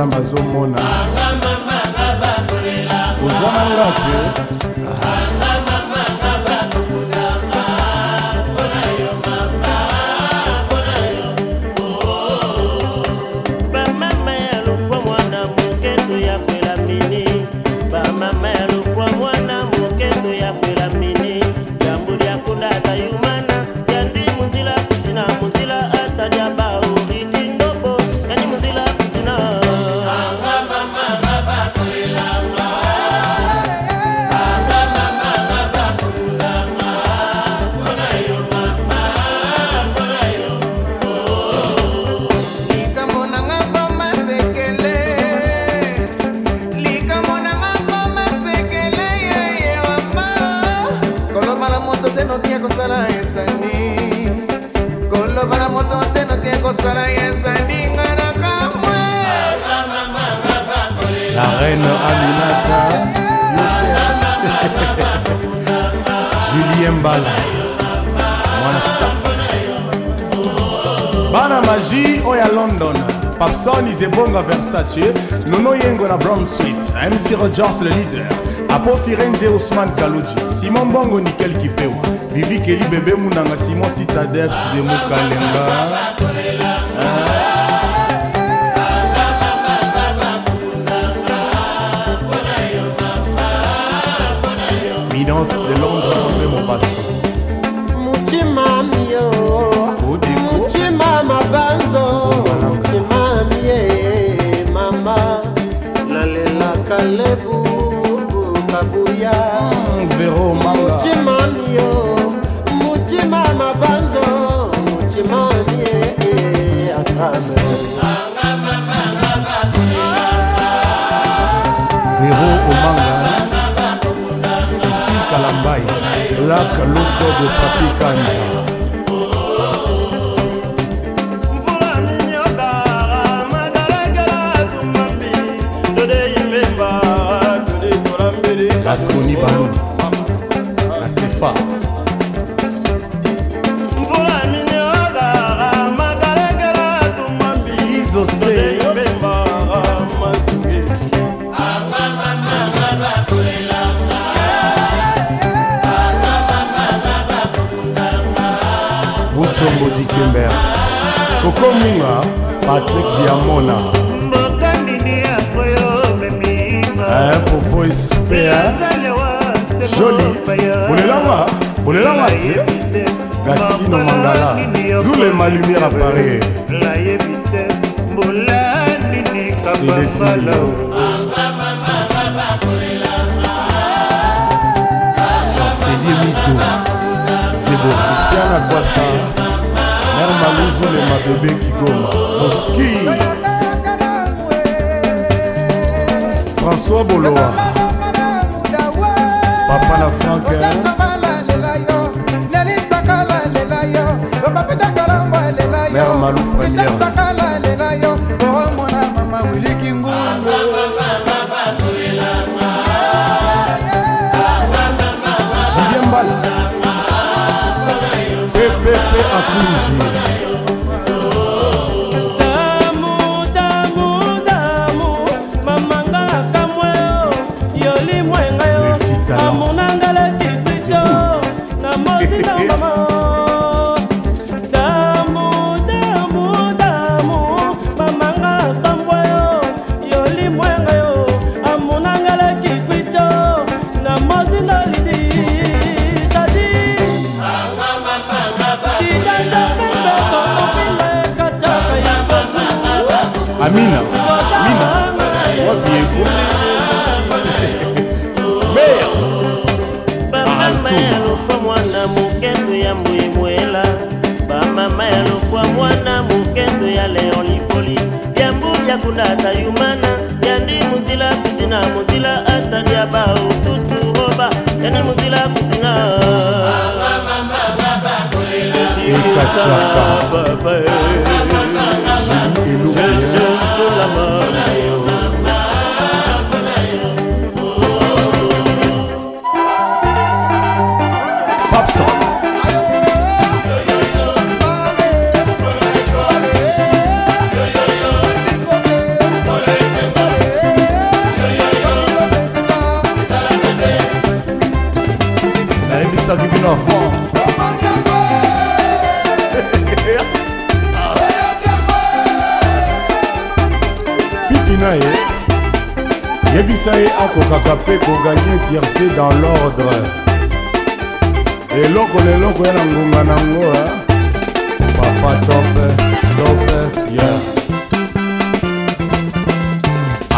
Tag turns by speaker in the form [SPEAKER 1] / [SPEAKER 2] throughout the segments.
[SPEAKER 1] nzambe azomona ozananga te la reine Aminata Julien Mbala mwana staff bana magie oyo oh, ya london papson izebonga versace nono yengo na brown street mc rogers le leader apo firenze osman kaluji simon bongo nikel kipewa vivi keli bebe munanga simon citadebs de mokalenga ah. mpe mobasi mutima mio mutima mabanzo mutima mie mama nalelaka lebo black loko de papi kanza gaskoni balu na sefa komunga patrik diamona eh, popois pe eh. joli bolelanga bolelanga ti eh. gastino mangala zulema lumière appareil celesilio Célie Mido, Zebo, Christiana Boissin, azolema bebe kigoma moski françois boloa papa na franke mère malou première yalokwa mwana mokendo ya mwemwela bamama yalokwa mwana mokendo ya leolipoli yambu yakunda ata yumana yandi muzila kutina muzila atadia baututu oba yandi muzila kutina Ikachaka. yebisae ye akokaka mpe koganye tiercé dans l'ordre Et eloko leloko ya na ngonga nango hein. papa top, top, ya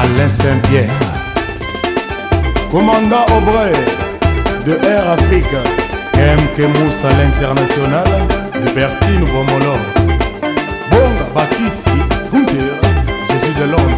[SPEAKER 1] alain saint pierre commandant aubrey de air afrique kemke à l'international libertine Romolo bonga bakisi je suis de l'ordre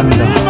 [SPEAKER 1] Uganda.